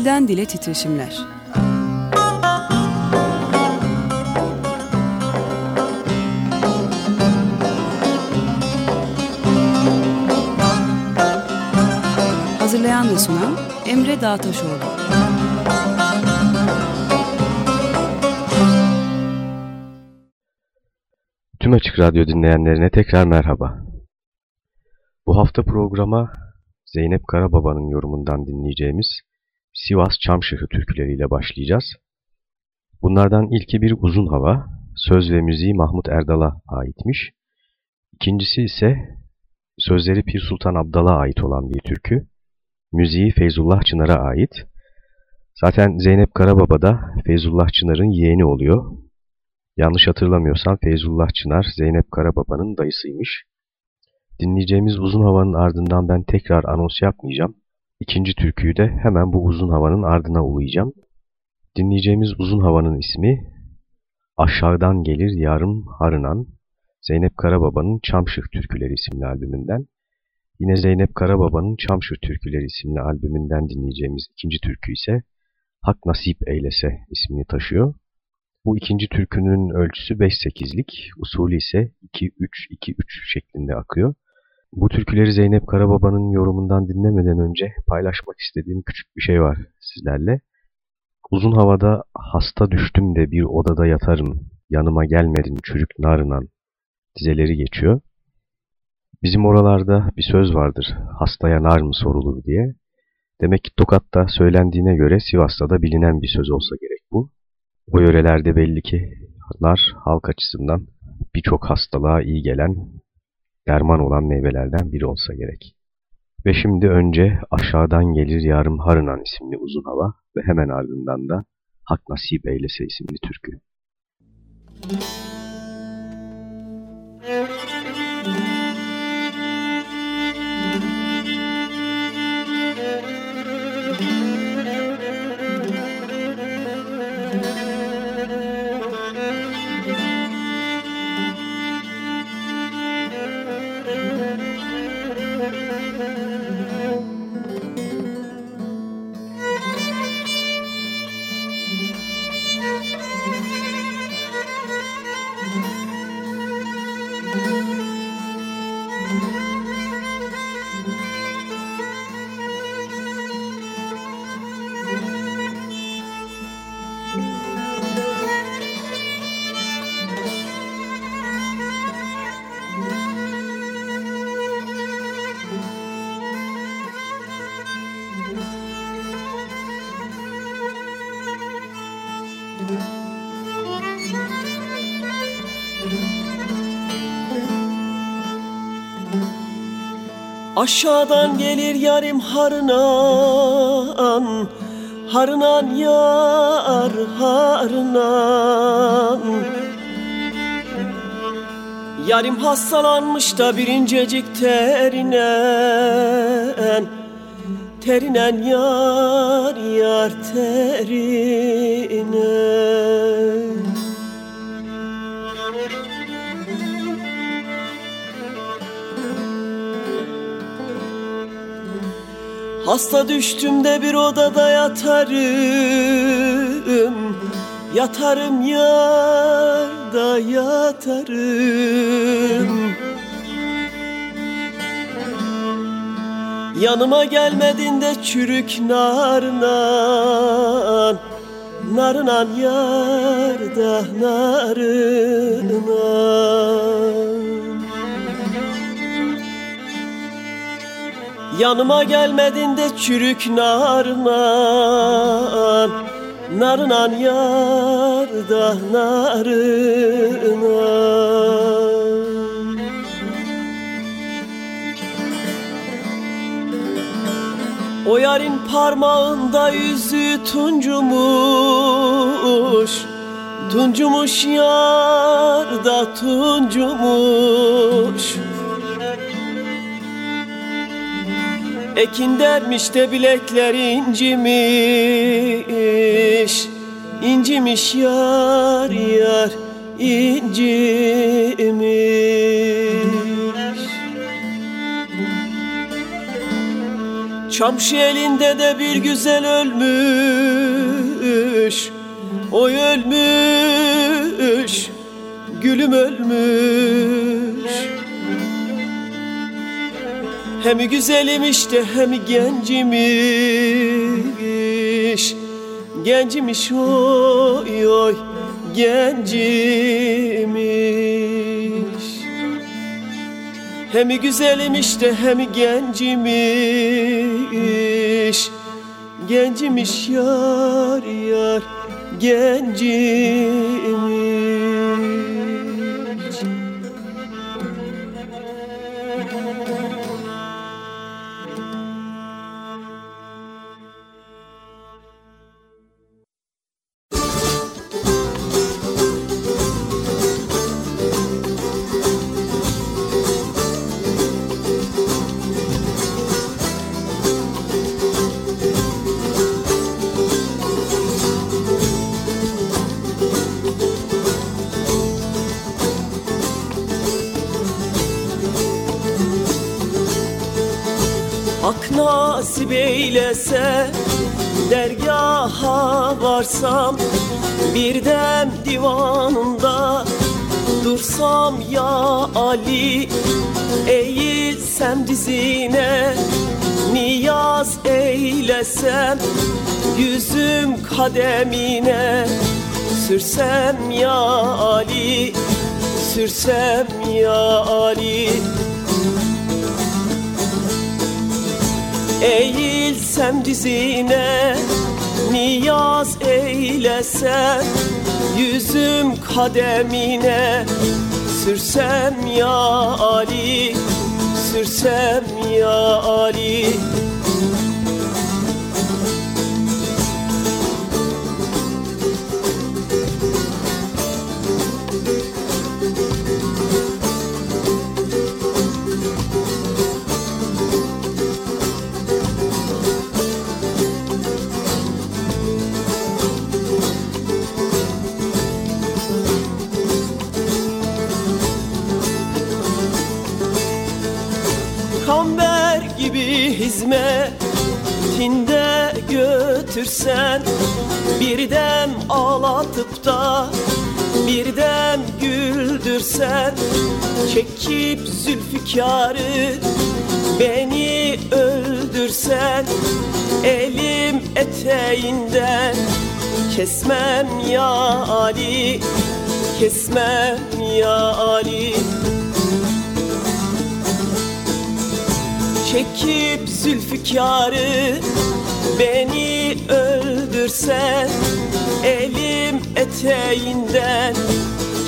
Dilden Dile Titreşimler Hazırlayan ve sunan Emre Dağtaşoğlu Tüm Açık Radyo dinleyenlerine tekrar merhaba. Bu hafta programa Zeynep Karababa'nın yorumundan dinleyeceğimiz Sivas Çamşıhı türküleriyle başlayacağız. Bunlardan ilki bir uzun hava, söz ve müziği Mahmut Erdal'a aitmiş. İkincisi ise sözleri Pir Sultan Abdal'a ait olan bir türkü, müziği Feyzullah Çınar'a ait. Zaten Zeynep Karababa da Feyzullah Çınar'ın yeğeni oluyor. Yanlış hatırlamıyorsam Feyzullah Çınar Zeynep Karababa'nın dayısıymış. Dinleyeceğimiz uzun havanın ardından ben tekrar anons yapmayacağım. İkinci türküyü de hemen bu uzun havanın ardına ulayacağım. Dinleyeceğimiz uzun havanın ismi Aşağıdan Gelir Yarım Harınan, Zeynep Karababa'nın Çamşıh Türküleri isimli albümünden. Yine Zeynep Karababa'nın Çamşıh Türküleri isimli albümünden dinleyeceğimiz ikinci türkü ise Hak Nasip Eylese ismini taşıyor. Bu ikinci türkünün ölçüsü 5-8'lik, usulü ise 2-3-2-3 şeklinde akıyor. Bu türküleri Zeynep Karababa'nın yorumundan dinlemeden önce paylaşmak istediğim küçük bir şey var sizlerle. Uzun havada hasta düştüm de bir odada yatarım, yanıma gelmedin çürük narınan dizeleri geçiyor. Bizim oralarda bir söz vardır, hastaya nar mı sorulur diye. Demek ki Tokat'ta söylendiğine göre Sivas'ta da bilinen bir söz olsa gerek bu. O yörelerde belli ki nar halk açısından birçok hastalığa iyi gelen, derman olan meyvelerden biri olsa gerek. Ve şimdi önce Aşağıdan Gelir Yarım Harınan isimli uzun hava ve hemen ardından da Hak Nasip Eylese isimli türkü. Müzik Aşağıdan gelir yarim harınan Harınan yar harınan. Yarim hastalanmış da birincecik terinen Terinen yar yar terinen Hasta düştüm de bir odada yatarım. Yatarım yarda yatarım. Yanıma gelmedin de çürük narınan Narınan yarda narınan Yanıma gelmedin de çürük narınan Narınan yarda narınan O yarın parmağında yüzü tuncumuş. Tuncumuş yarda tuncumuş Ekin dermiş de bilekler incimiş. İncimiş yar yar incimiş. Şamşı elinde de bir güzel ölmüş. Oy ölmüş Gülüm ölmüş Hem güzelim işte hem gencimiş Gencimiş oy oy gencimiş Hem güzelim işte hem gencimiş Gencimiş yar yar gencimiş nasip eylese dergaha varsam Bir dem divanında dursam ya Ali Eğilsem dizine niyaz eylesem Yüzüm kademine sürsem ya Ali Sürsem ya Ali Eğilsem dizine Niyaz eylesem Yüzüm kademine Sürsem ya Ali Sürsem ya Ali gibi hizmetinde götürsen Bir dem ağlatıp da bir dem güldürsen Çekip zülfikarı beni öldürsen Elim eteğinden kesmem ya Ali Kesmem ya Ali Çekip zülfikarı beni öldürsen Elim eteğinden.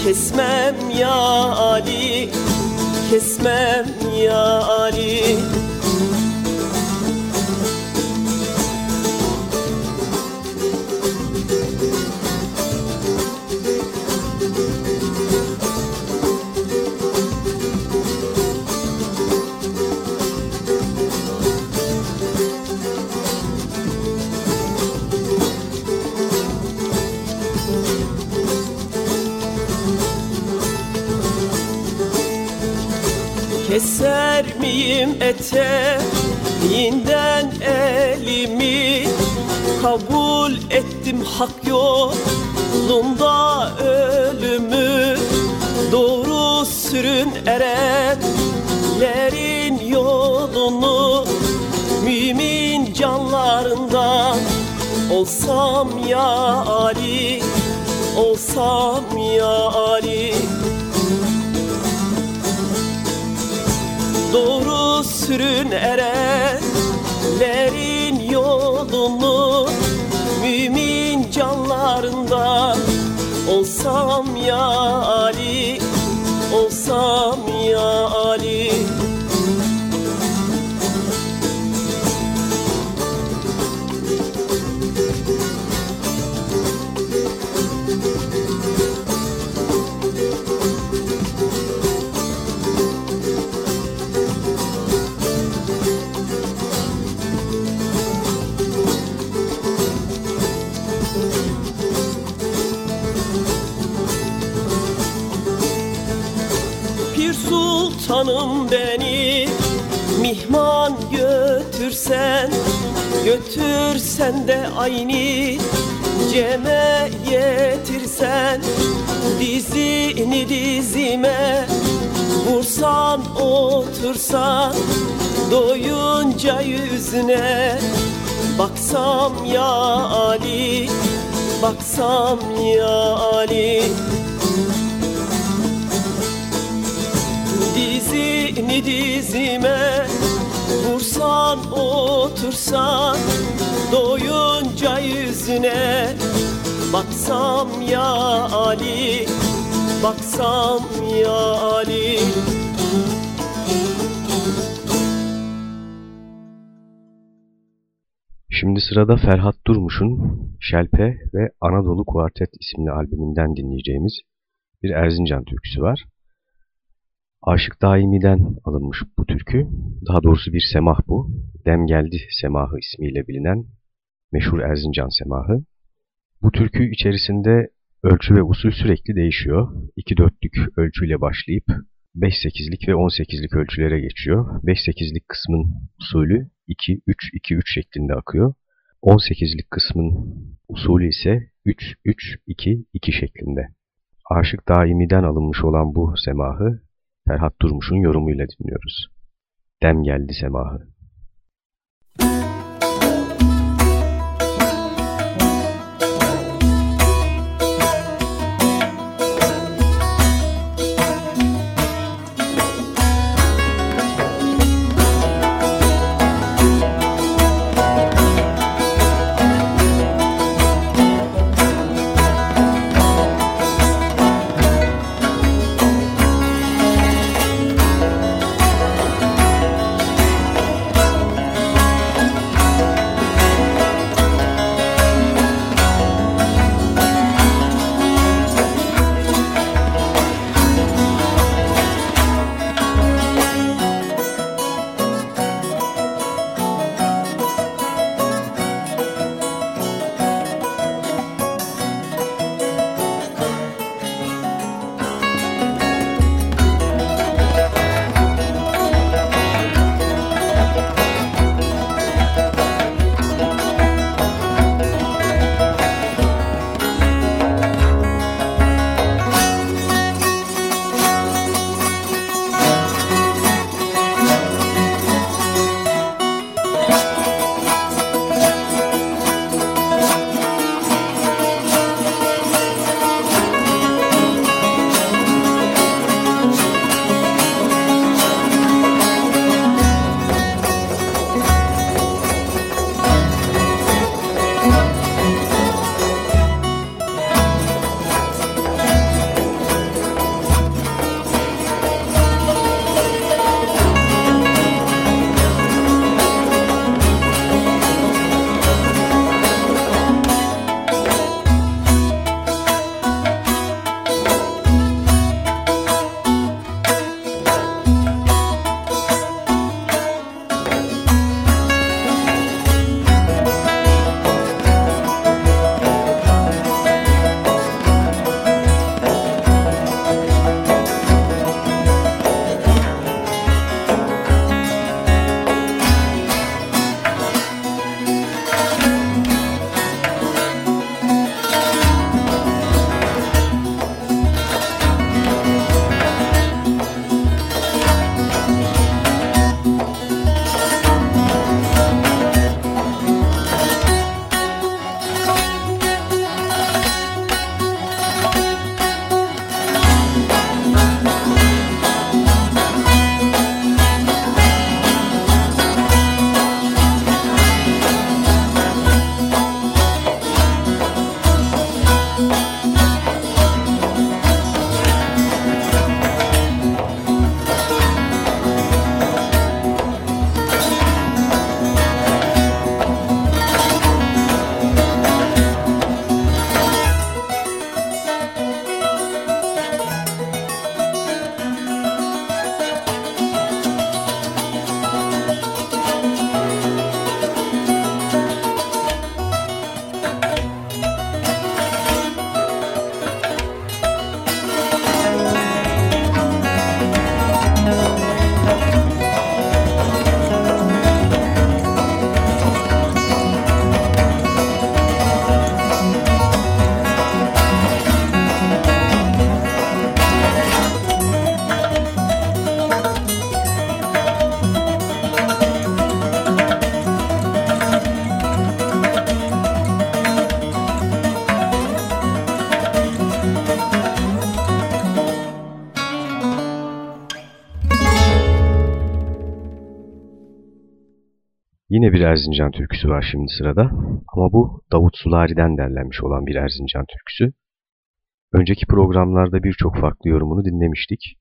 Kesmem ya Ali Kesmem ya Miyim eteğinden elimi Kabul ettim hak yolunda ölümü Doğru sürün erenlerin yolunu Mümin canlarından olsam ya Ali Olsam Sürün erenlerin yolunu Mümin canlarından olsam ya Ali Olsam Pir sultanım beni Mihman götürsen Götürsen de aynı Ceme getirsen Dizini dizime Vursan otursan Doyunca yüzüne Baksam ya Ali Baksam ya Ali Dizini dizime Vursan otursan Doyunca yüzüne Baksam ya Ali Baksam ya Ali Şimdi sırada Ferhat Durmuş'un Şelpe ve Anadolu Kuartet isimli albümünden dinleyeceğimiz bir Erzincan türküsü var. Aşık Daimi'den alınmış bu türkü. Daha doğrusu bir semah bu. Dem Geldi Semahı ismiyle bilinen meşhur Erzincan semahı. Bu türkü içerisinde ölçü ve usul sürekli değişiyor. 2 dörtlük ölçüyle başlayıp 5-8'lik ve 18'lik ölçülere geçiyor. 5-8'lik kısmın usulü 2-3-2-3 şeklinde akıyor. 18'lik kısmın usulü ise 3-3-2-2 şeklinde. Aşık Daimi'den alınmış olan bu semahı Ferhat Durmuş'un yorumuyla dinliyoruz. Dem geldi semahı. Yine bir Erzincan türküsü var şimdi sırada ama bu Davut Sulari'den derlenmiş olan bir Erzincan türküsü. Önceki programlarda birçok farklı yorumunu dinlemiştik.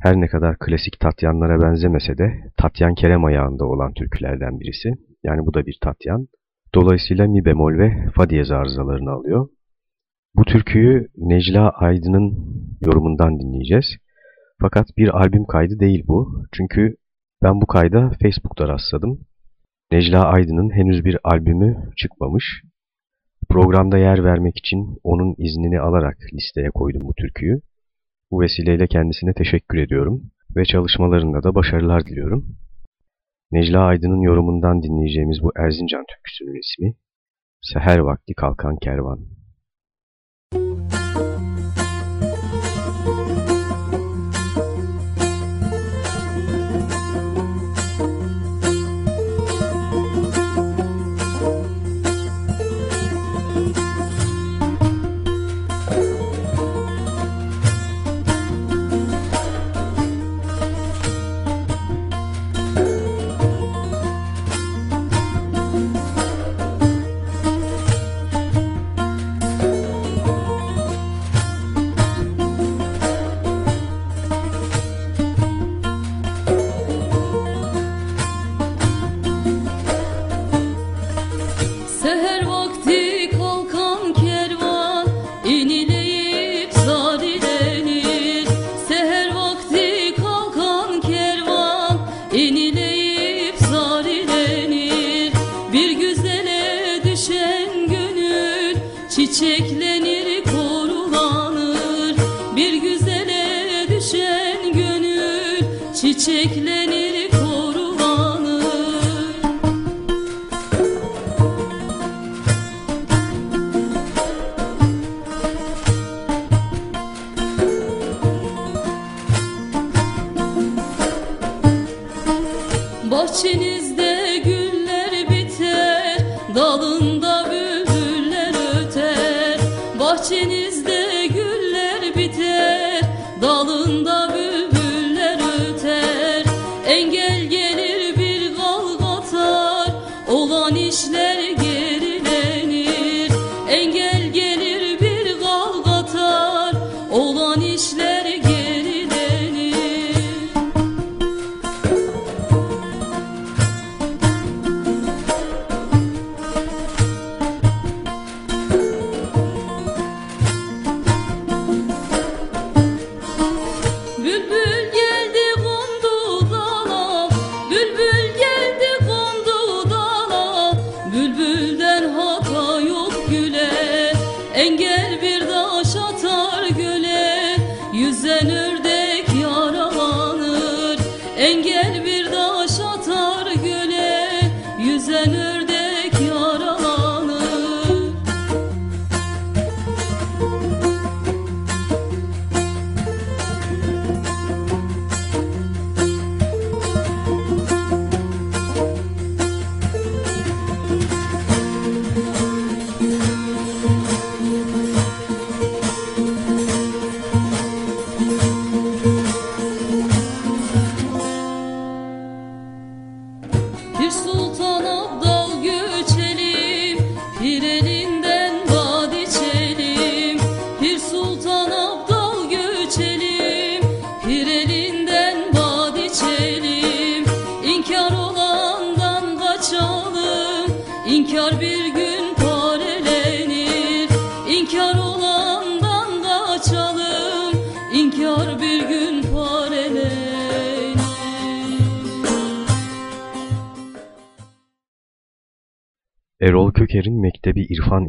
Her ne kadar klasik Tatyanlara benzemese de Tatyan Kerem ayağında olan türkülerden birisi. Yani bu da bir Tatyan. Dolayısıyla mi bemol ve fa diyez arızalarını alıyor. Bu türküyü Necla Aydın'ın yorumundan dinleyeceğiz. Fakat bir albüm kaydı değil bu. Çünkü ben bu kayda Facebook'ta rastladım. Necla Aydın'ın henüz bir albümü çıkmamış. Programda yer vermek için onun iznini alarak listeye koydum bu türküyü. Bu vesileyle kendisine teşekkür ediyorum ve çalışmalarında da başarılar diliyorum. Necla Aydın'ın yorumundan dinleyeceğimiz bu Erzincan türküsünün ismi Seher Vakti Kalkan Kervan.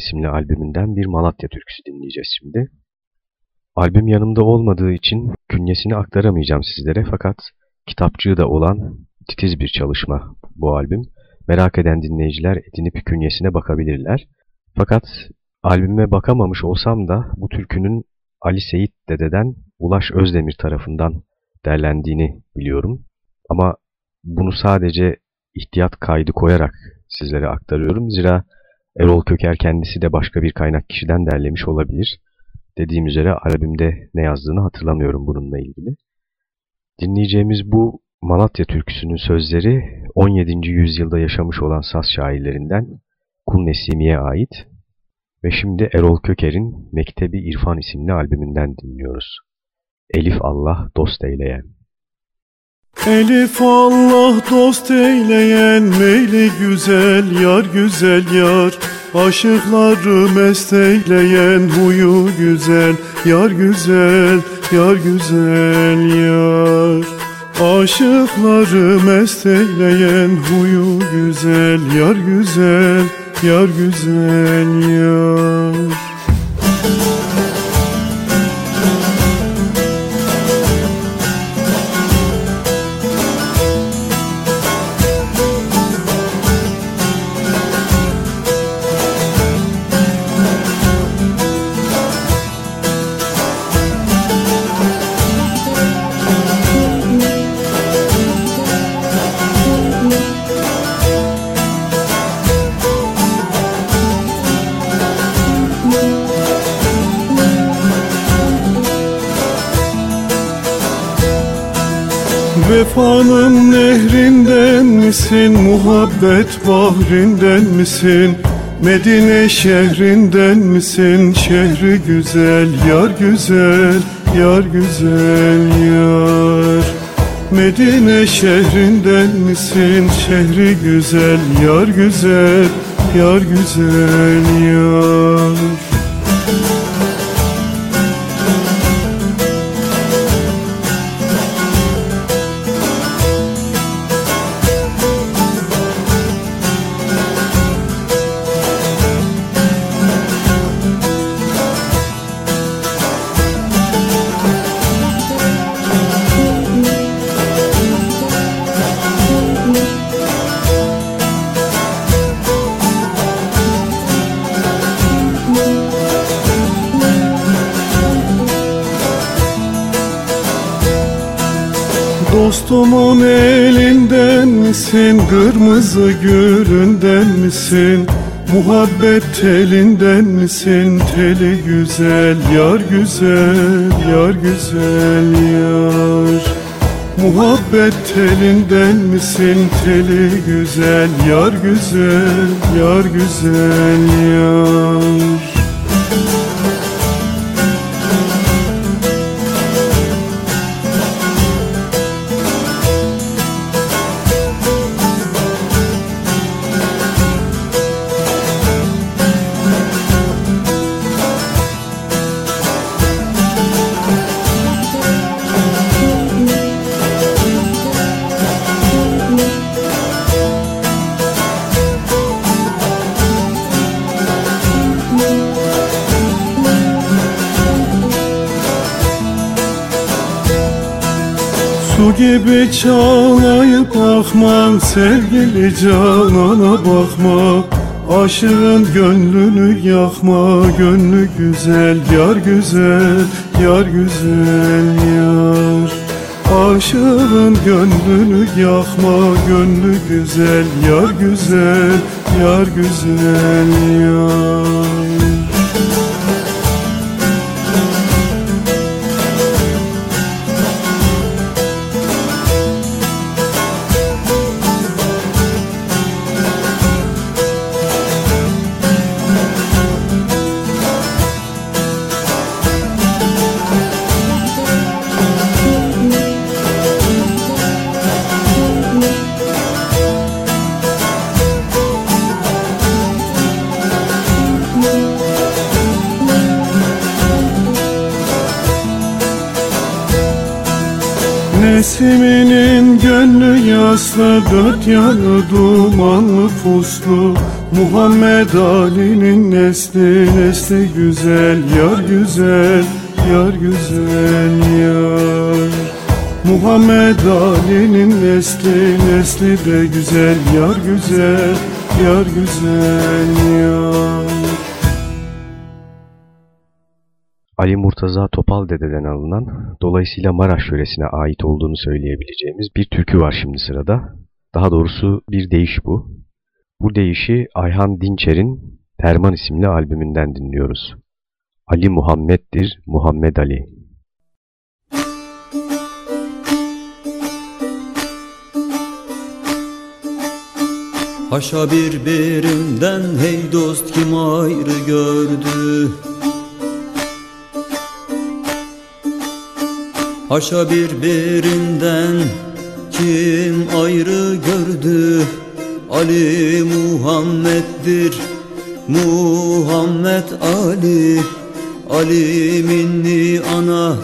İsimli albümünden bir Malatya türküsü dinleyeceğiz şimdi. Albüm yanımda olmadığı için künyesini aktaramayacağım sizlere fakat kitapçığı da olan titiz bir çalışma bu albüm. Merak eden dinleyiciler edinip künyesine bakabilirler. Fakat albüme bakamamış olsam da bu türkünün Ali Seyit Dede'den Ulaş Özdemir tarafından derlendiğini biliyorum. Ama bunu sadece ihtiyat kaydı koyarak sizlere aktarıyorum. Zira Erol Köker kendisi de başka bir kaynak kişiden derlemiş olabilir. Dediğim üzere albümde ne yazdığını hatırlamıyorum bununla ilgili. Dinleyeceğimiz bu Malatya türküsünün sözleri 17. yüzyılda yaşamış olan Saz şairlerinden Kul Nesimi'ye ait ve şimdi Erol Köker'in Mektebi İrfan isimli albümünden dinliyoruz. Elif Allah dost eyleyen. Elif Allah dost eyleyen meyli güzel yar güzel yar. Aşıkları mest eyleyen huyu güzel yar güzel yar güzel yar. Aşıkları mest eyleyen huyu güzel yar güzel yar güzel yar Vefanın nehrinden misin, muhabbet bahrinden misin? Medine şehrinden misin, şehri güzel, yar güzel, yar güzel yar. Medine şehrinden misin, şehri güzel, yar güzel, yar güzel yar misin, kırmızı gülünden misin? Muhabbet telinden misin, teli güzel, yar güzel, yar güzel yar. Muhabbet telinden misin, teli güzel, yar güzel, yar güzel yar gibi çalayıp bakma Sevgili canana bakma Aşığın gönlünü yakma Gönlü güzel yar güzel Yar güzel yar. Aşığın gönlünü yakma Gönlü güzel yar güzel Yar güzel yar Nesiminin gönlü yaslı Dört yanı dumanlı puslu. Muhammed Ali'nin nesli Nesli güzel yar güzel Yar güzel yar. Muhammed Ali'nin nesli Nesli de güzel yar güzel Yar güzel yar Ali Murtaza Topal Dede'den alınan, dolayısıyla Maraş yöresine ait olduğunu söyleyebileceğimiz bir türkü var şimdi sırada. Daha doğrusu bir deyiş bu. Bu deyişi Ayhan Dinçer'in Terman isimli albümünden dinliyoruz. Ali Muhammed'dir Muhammed Ali. Haşa birbirinden hey dost kim ayrı gördü Haşa birbirinden kim ayrı gördü? Ali Muhammed'dir Muhammed Ali. Ali minni ana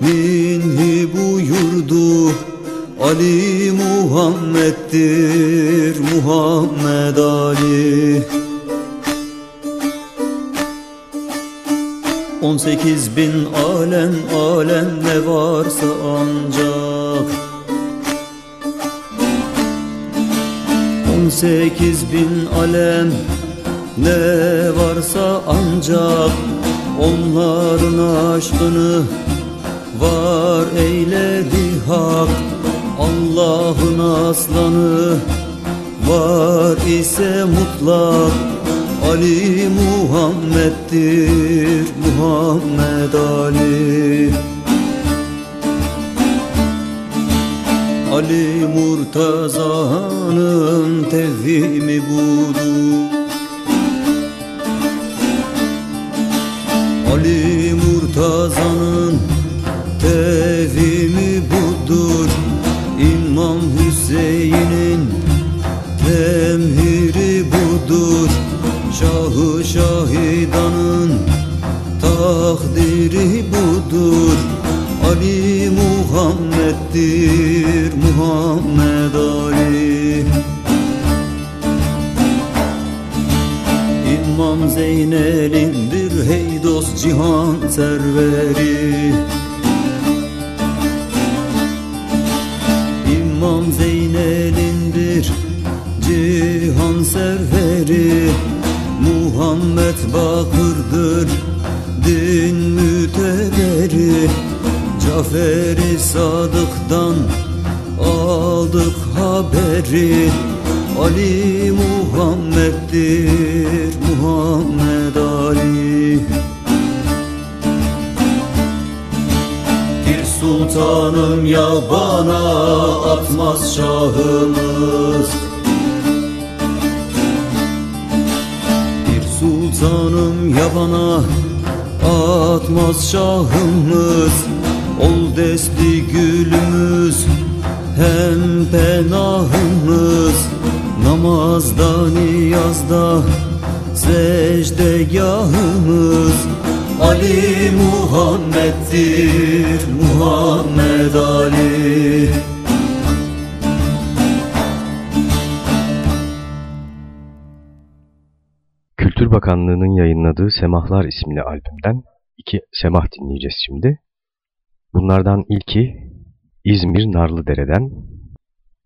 minni buyurdu. Ali Muhammed'dir Muhammed Ali On sekiz bin alem alem ne varsa ancak. On sekiz bin alem ne varsa ancak. Onların aşkını var eyledi hak. Allah'ın aslanı var ise mutlak Ali Muhammed'dir Muhammed Ali. Ali Murtaza'nın tevhimi budur. Ali Murtaza'nın tevhimi budur. İmam Hüseyin'in temhiri budur Şahı şahidanın takdiri budur. Ali Muhammed'dir Muhammed Ali. İmam Zeynel'indir hey dost cihan serveri. İmam Zeynel'indir cihan serveri Muhammed Bakır'dır din müteberi Caferi Sadık'tan aldık haberi. Ali Muhammed'dir Muhammed Ali. Bir sultanım yabana atmaz şahımız sultanım yabana atmaz şahımız. Ol desti gülümüz hem penahımız. Namazda niyazda secdegahımız. Ali Muhammed'dir Muhammed Ali Bakanlığı'nın yayınladığı Semahlar isimli albümden iki semah dinleyeceğiz şimdi. Bunlardan ilki İzmir Narlıdere'den,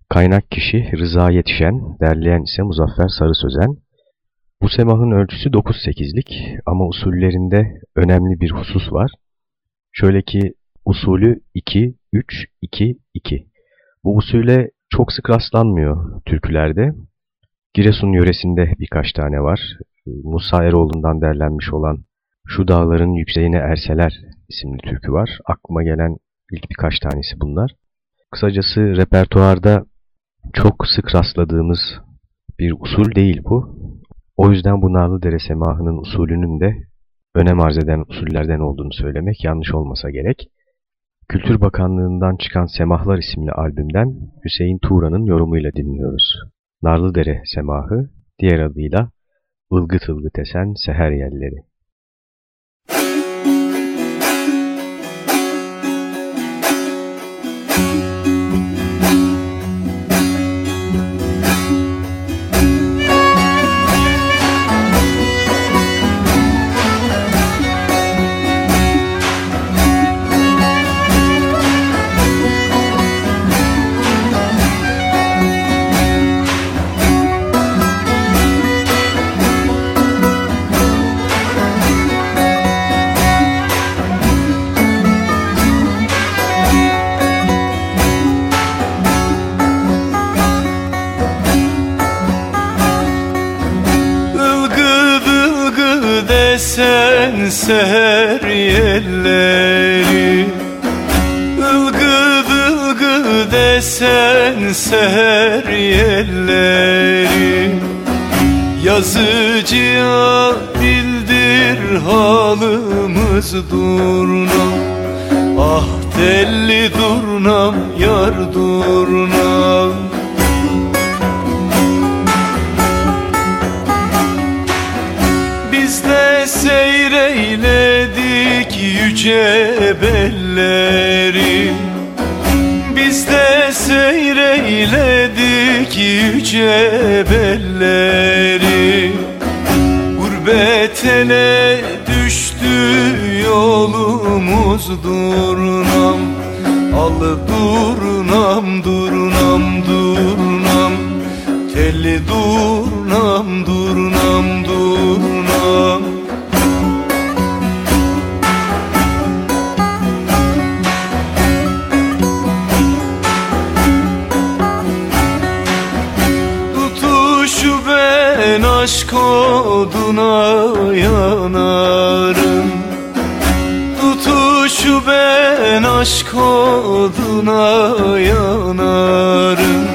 kaynak kişi Rıza Yetişen, derleyen ise Muzaffer Sarı Sözen. Bu semahın ölçüsü 9-8'lik ama usullerinde önemli bir husus var. Şöyle ki usulü 2-3-2-2. Bu usule çok sık rastlanmıyor türkülerde. Giresun yöresinde birkaç tane var. Musa Eroğlu'ndan derlenmiş olan Şu Dağların Yükseğine Erseler isimli türkü var. Aklıma gelen ilk birkaç tanesi bunlar. Kısacası repertuarda çok sık rastladığımız bir usul değil bu. O yüzden bu Narlıdere semahının usulünün de önem arz eden usullerden olduğunu söylemek yanlış olmasa gerek. Kültür Bakanlığı'ndan çıkan Semahlar isimli albümden Hüseyin Tuğra'nın yorumuyla dinliyoruz. Narlıdere semahı, diğer adıyla Ilgıt ılgıt esen seher yerleri. Sen seher yerleri. Ilgı ılgı desen sen seher yelleri Yazıcıya bildir halımız durnam Ah telli durnam yar durnam yüce belleri Biz de seyreyledik yüce belleri. Gurbet ele düştü yolumuz durnam. Al durnam durnam durnam. Telli durnam durnam durnam aşk oduna yanarım.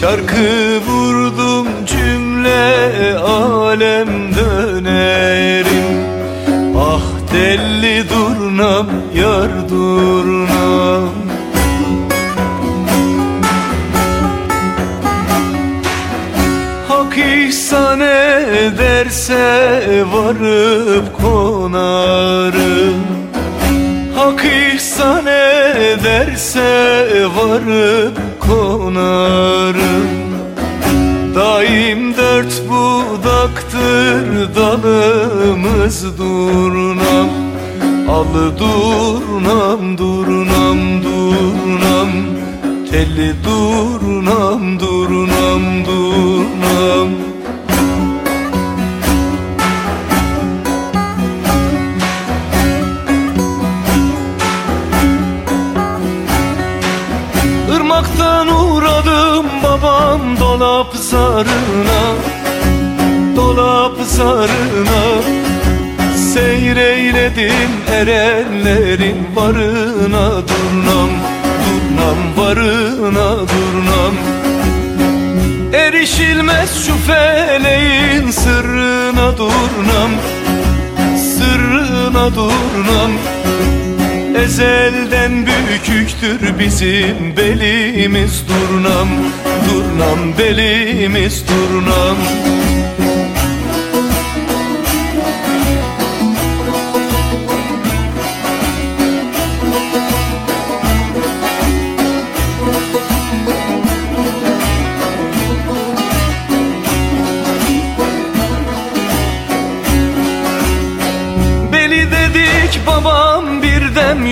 Çarkı vurdum cümle alem dönerim. Ah deli durnam yar durnam. Hak ihsan ederse varıp konarım. Hak ihsan ederse varıp konarım. Daim dört budaktır dalımız durnam. Al durnam durnam durnam. Telli durnam durnam durnam. Irmaktan dolap zarına Dolap zarına. Seyreyledim erenlerin varına Durnam, durnam varına durnam. Erişilmez şu feleğin sırrına durnam Sırrına durnam Ezelden büküktür bizim belimiz. Durnam, durnam belimiz durnam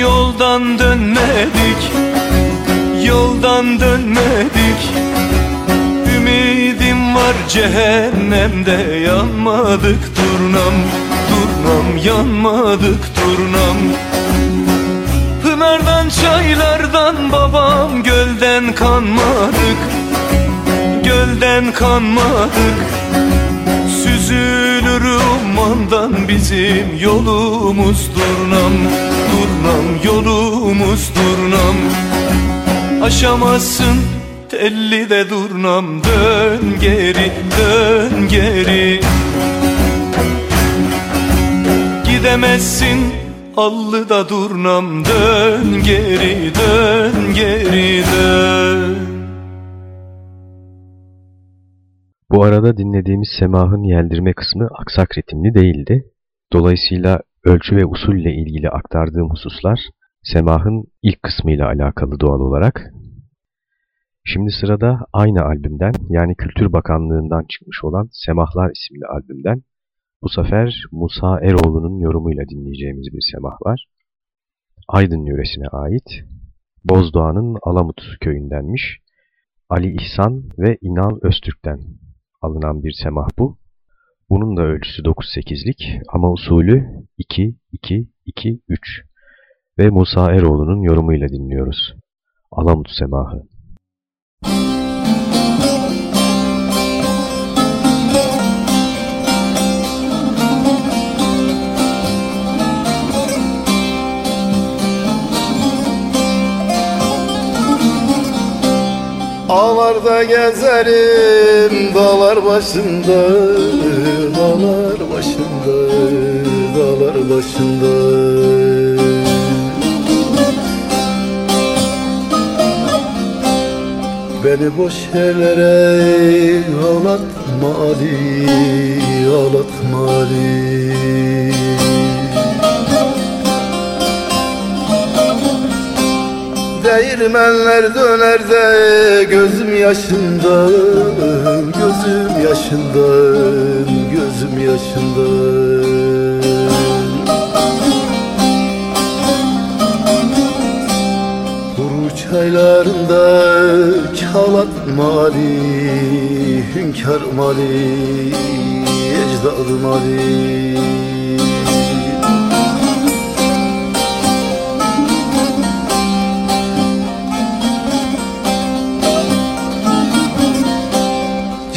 yoldan dönmedik Yoldan dönmedik. Ümidim var cehennemde yanmadık durnam Durnam yanmadık durnam Pınardan çaylardan babam gölden kanmadık Gölden kanmadık Süzülür ummandan bizim yolumuz durnam Durnam yolumuz durnam. Aşamazsın telli de durnam Dön geri dön geri. Gidemezsin allı da durnam Dön geri dön geri dön Bu arada dinlediğimiz semahın yeldirme kısmı aksak ritimli değildi. Dolayısıyla ölçü ve usulle ilgili aktardığım hususlar semahın ilk kısmıyla alakalı doğal olarak. Şimdi sırada aynı albümden yani Kültür Bakanlığı'ndan çıkmış olan Semahlar isimli albümden bu sefer Musa Eroğlu'nun yorumuyla dinleyeceğimiz bir semah var. Aydın yöresine ait. Bozdoğan'ın Alamut köyündenmiş. Ali İhsan ve İnal Öztürk'ten alınan bir semah bu. Bunun da ölçüsü 9-8'lik ama usulü 2-2-2-3 ve Musa Eroğlu'nun yorumuyla dinliyoruz. Alamut Semahı. Dağlarda gezerim dağlar başında Dağlar başında Dağlar başında. Beni boş yerlere ağlatma Ali Ağlatma Ali Değirmenler döner de gözüm yaşında Gözüm yaşında Gözüm yaşında. Çaylarında çalatma Ali Hünkar mali Ecdadım Ali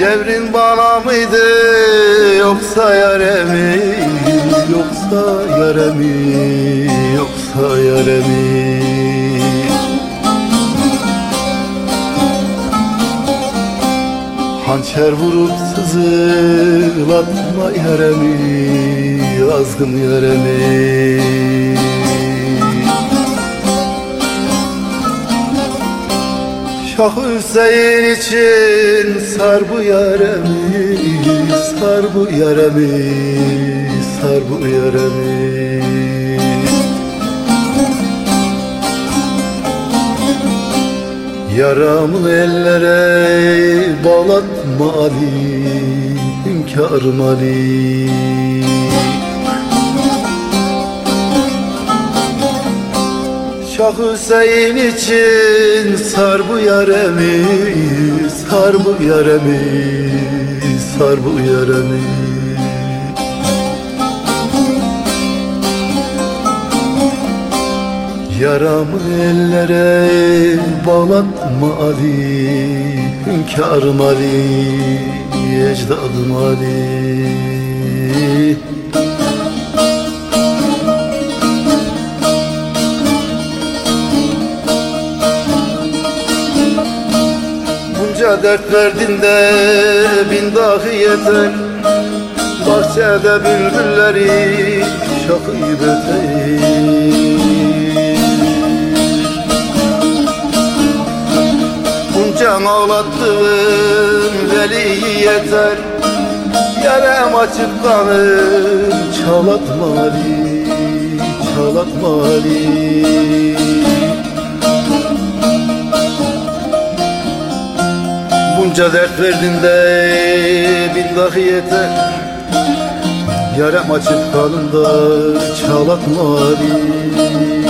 Cevrin bana mıydı yoksa yare Yoksa yare Yoksa yare Hançer vurup sızılatma yaremi Azgın yaremi Şah Hüseyin için sar bu yaremi Sar bu yaremi Sar bu yaremi Yaramı ellere bağlatma Ali Hünkârım Ali Şah Hüseyin için sar bu yaremi Sar bu yaremi Sar bu yaremi Yaramı ellere bağlatma Ali Hünkârım Ali Ecdadım Ali Bunca dert verdin de bin dahi yeter. Bahçede bülbülleri şakıyı beter Bunca ağlattığın veli yeter. Yarem açık kanım çalatma Ali Çalatma Ali Bunca dert verdin de bin dahi yeter Yarem açık kanımda çalatma Ali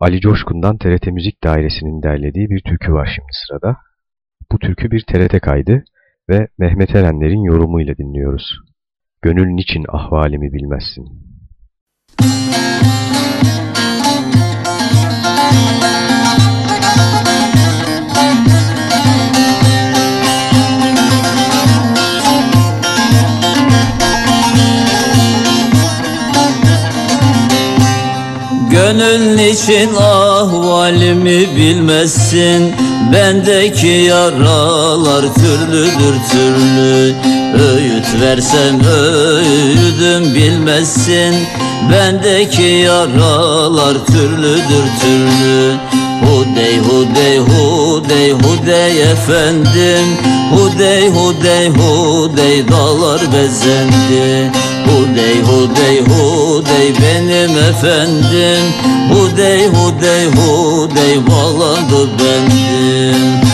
Ali Coşkun'dan TRT Müzik Dairesi'nin derlediği bir türkü var şimdi sırada. Bu türkü bir TRT kaydı ve Mehmet Erenler'in yorumuyla dinliyoruz. Gönül niçin ahvalimi bilmezsin. Gönül için ahvalimi bilmezsin? Bendeki yaralar türlüdür türlü. Öğüt versem öğüdüm bilmezsin. Bendeki yaralar türlüdür türlü. Hudey hudey hudey hudey efendim. Hudey hudey hudey dağlar bezendi Hudey hudey hudey benim efendim. Hudey hudey hudey bağlandı bendim.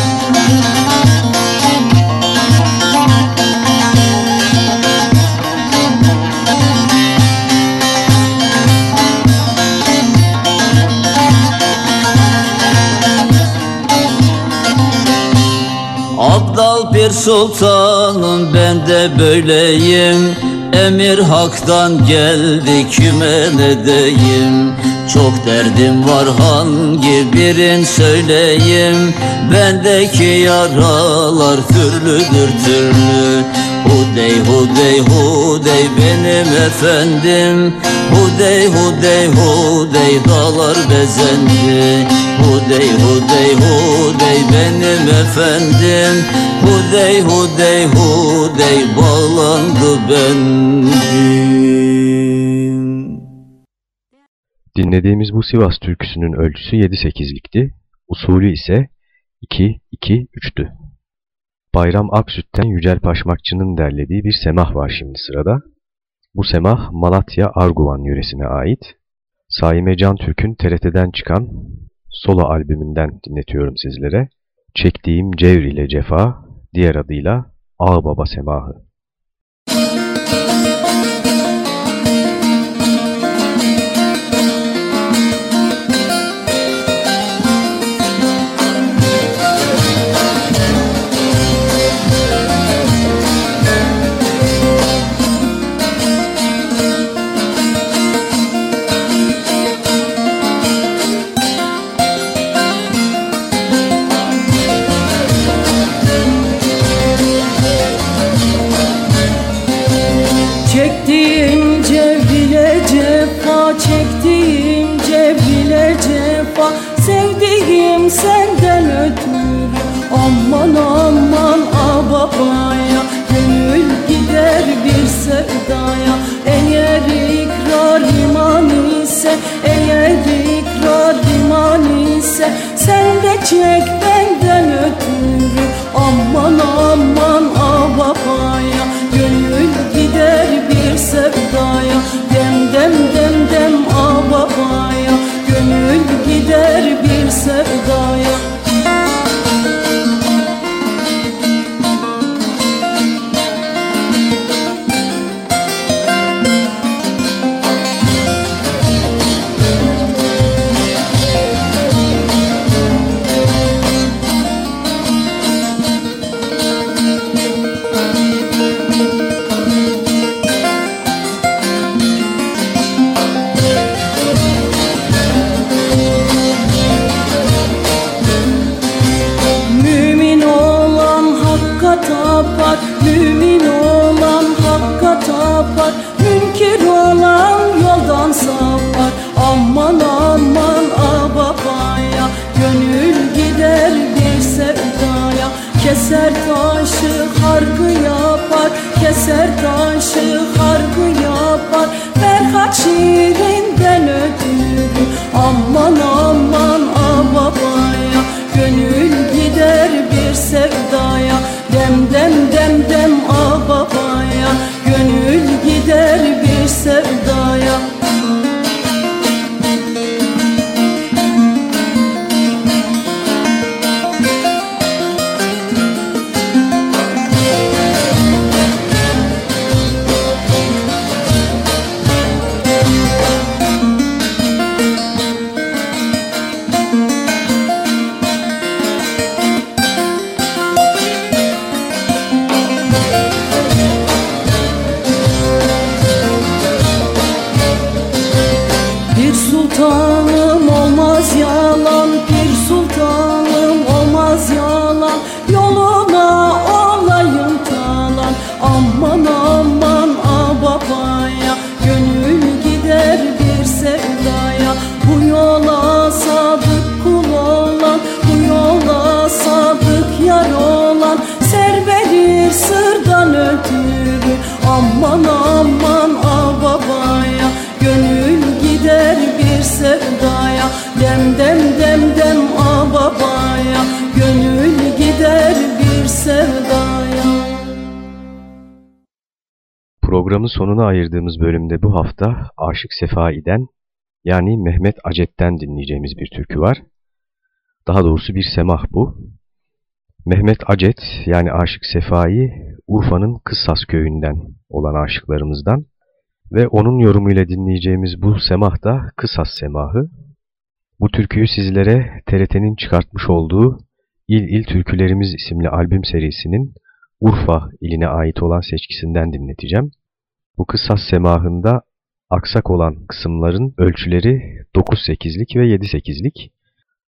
Abdal bir sultanım ben de böyleyim Emir haktan geldi kime ne deyim Çok derdim var hangi birin söyleyeyim? Bendeki yaralar türlüdür türlü Hudey hudey hudey benim efendim. Hudey hudey hudey dağlar bezendi Hudey hudey hudey benim efendim. Hudey hudey hudey bağlandı bendim. Dinlediğimiz bu Sivas türküsünün ölçüsü 7-8'likti, usulü ise 2-2-3'tü. Bayram Aksüt'ten Yücel Paşmakçı'nın derlediği bir semah var şimdi sırada. Bu semah Malatya Arguvan yöresine ait. Saime Can Türk'ün TRT'den çıkan solo albümünden dinletiyorum sizlere. Çektiğim Cevr ile Cefa, diğer adıyla Ağbaba Semahı. Sonuna ayırdığımız bölümde bu hafta Aşık Sefai'den yani Mehmet Acet'ten dinleyeceğimiz bir türkü var. Daha doğrusu bir semah bu. Mehmet Acet yani Aşık Sefai Urfa'nın Kıssas köyünden olan aşıklarımızdan ve onun yorumuyla dinleyeceğimiz bu semah da Kıssas semahı. Bu türküyü sizlere TRT'nin çıkartmış olduğu İl İl Türkülerimiz isimli albüm serisinin Urfa iline ait olan seçkisinden dinleteceğim. Bu kısas semahında aksak olan kısımların ölçüleri 9-8'lik ve 7-8'lik.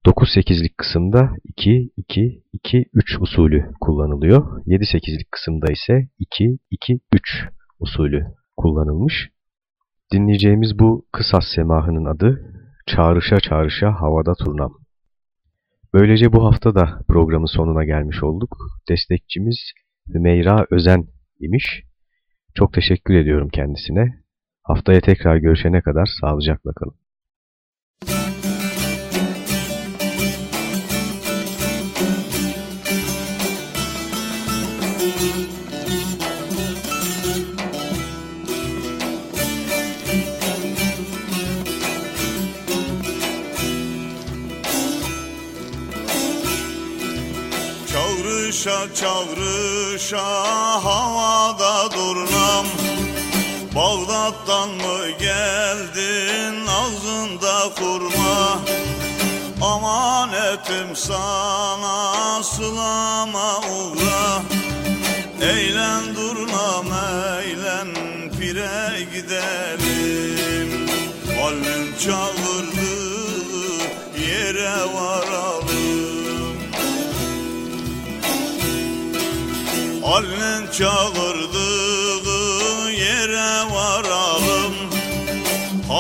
9-8'lik kısımda 2-2-2-3 usulü kullanılıyor. 7-8'lik kısımda ise 2-2-3 usulü kullanılmış. Dinleyeceğimiz bu kısas semahının adı Çağrışa Çağrışa Havada Turnam. Böylece bu hafta da programın sonuna gelmiş olduk. Destekçimiz Hümeyra Özen imiş. Çok teşekkür ediyorum kendisine. Haftaya tekrar görüşene kadar sağlıcakla kalın. Çağrışa çağrışa havada durnam Bağdat'tan mı geldin? Ağzında kurma. Amanetim sana sılama uğra. Eğlen durnam eğlen pire gidelim. Halin çağırdığı yere varalım. Halin çağırdığı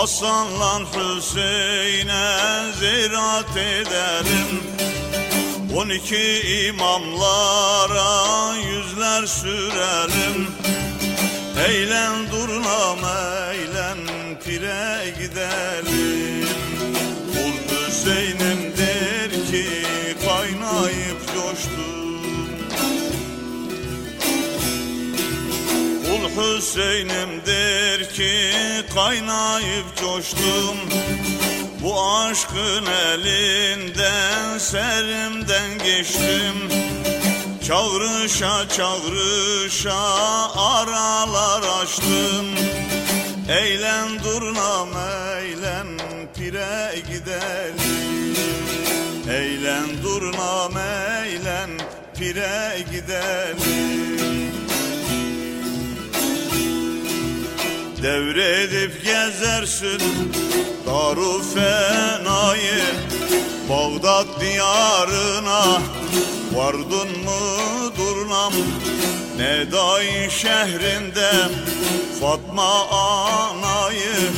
Hasan'la Hüseyin'e ziyaret edelim On iki imamlara yüzler sürelim Eğlen durnam eğlen pire gidelim. Kul Hüseyin'im der ki kaynayıp coştu Kul Hüseyin'im der ki kaynayıp coştum. Bu aşkın elinden serimden geçtim. Çağrışa çağrışa aralar açtım. Eğlen durnam eğlen pire gidelim. Eğlen durnam eğlen pire gidelim Devredip gezersin Daru fenayı Bağdat diyarına Vardın mı durnam Nedai şehrinde Fatma anayı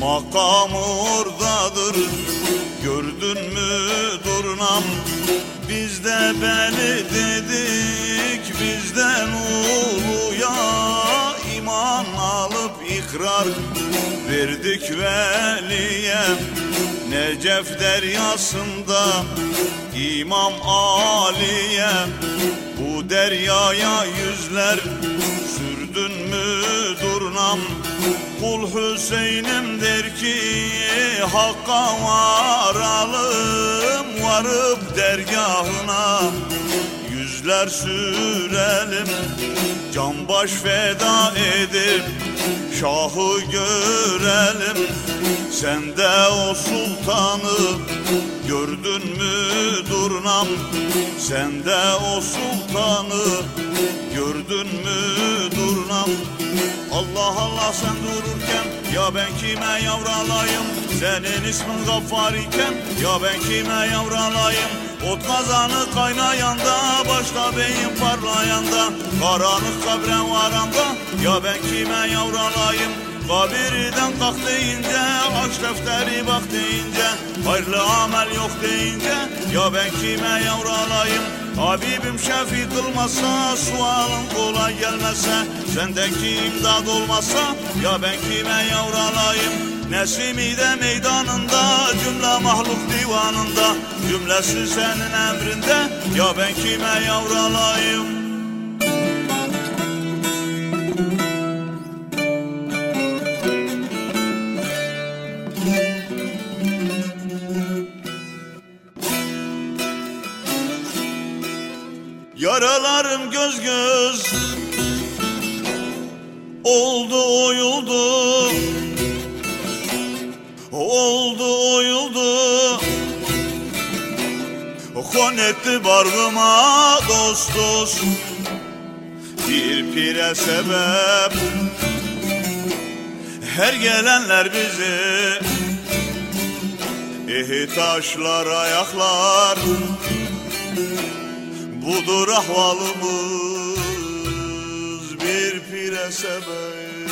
Makamı oradadır Gördün mü durnam Biz de beni dedik Bizden uluya iman alıp ikrar verdik veliye Necef deryasında İmam Ali'ye Bu deryaya yüzler sürdün mü durnam? Kul Hüseyin'im der ki Hakka varalım varıp dergahına Yüzler sürelim. Can baş feda edip Şahı görelim Sen de o sultanı Gördün mü durnam? Sen de o sultanı Gördün mü durnam? Allah Allah sen dururken Ya ben kime yavralayım Senin ismin gaffar iken Ya ben kime yavralayım Ot kazanı kaynayanda Başta beyin parlayanda. Karanlık kabre varanda Ya ben kime yavralayım Kabirden kalk deyince Aç defteri bak deyince. Hayırlı amel yok deyince Ya ben kime yavralayım Habibim şefi kılmasa Sualın kolay gelmese Sendeki imdad olmasa Ya ben kime yavralayım Nesimi meydanında Cümle mahluk divanında Cümlesi senin emrinde Ya ben kime yavralayım Yaralarım göz göz Oldu oyuldu Oldu oyuldu Kon etti bargıma dost dost Bir pire sebep Her gelenler bizi Ehi ayaklar Budur ahvalımız Bir pire sebep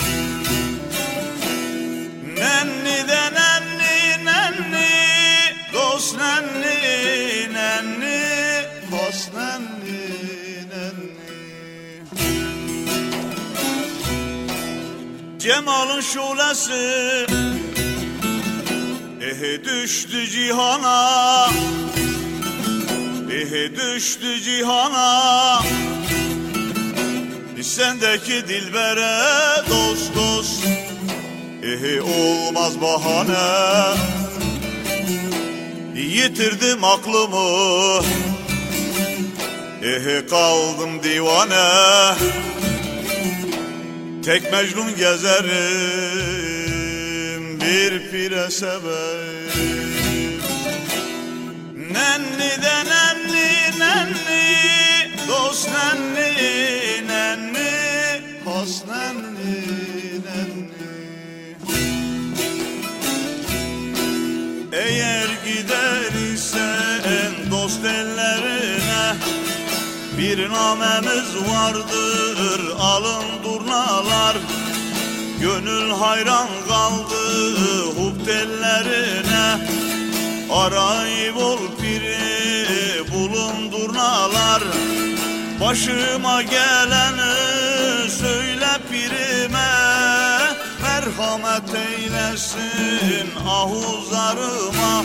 Nenni de nenni nenni Dost nenni nenni Dost nenni nenni. Cemal'ın şulesi Ehe düştü cihana Ehe düştü cihana. Sendeki dilbere dost dost. Ehe olmaz bahane. Yitirdim aklımı. Ehe kaldım divane. Tek Mecnun gezerim Bir pire sebep Nenni de nenni Dost nenni nenni Has nenni nenni Eğer gider isen dost ellerine Bir namemiz vardır alın durnalar Gönül hayran kaldı hub tellerine Arayıp ol piri bulundurnalar Başıma geleni söyle pirime. Merhamet eylesin ahuzarıma.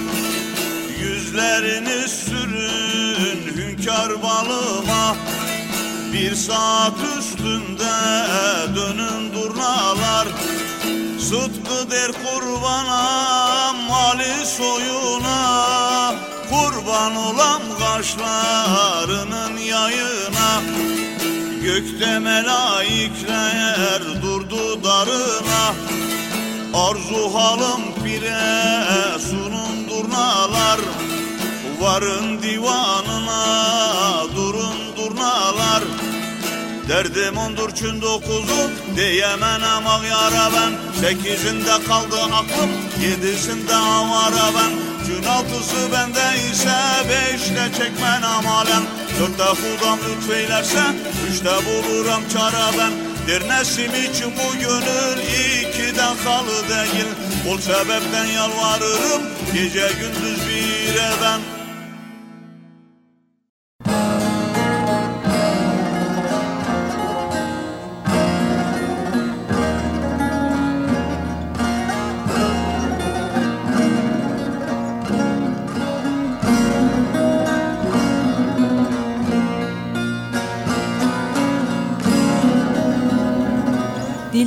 Yüzlerini sürün hünkâr balıma. Bir saat üstünde dönün durnalar. Sıtkı der kurbana mali soyuna Kurban olam kaşlarının yayına Gökte melaikler durdu darına Arzu halım pire sunun durnalar Varın divanına durun durnalar Derdim ondur çün dokuzu Diyemenem ağyara ben Sekizinde kaldı aklım Yedisinde avara ben Çün altısı bende ise Beşte çekmen amalem Dörtte hudam lütfeylerse Üçte bulurum çara ben Der nesim için bu gönül ikiden kalı değil. Ol sebepten yalvarırım Gece gündüz bir ben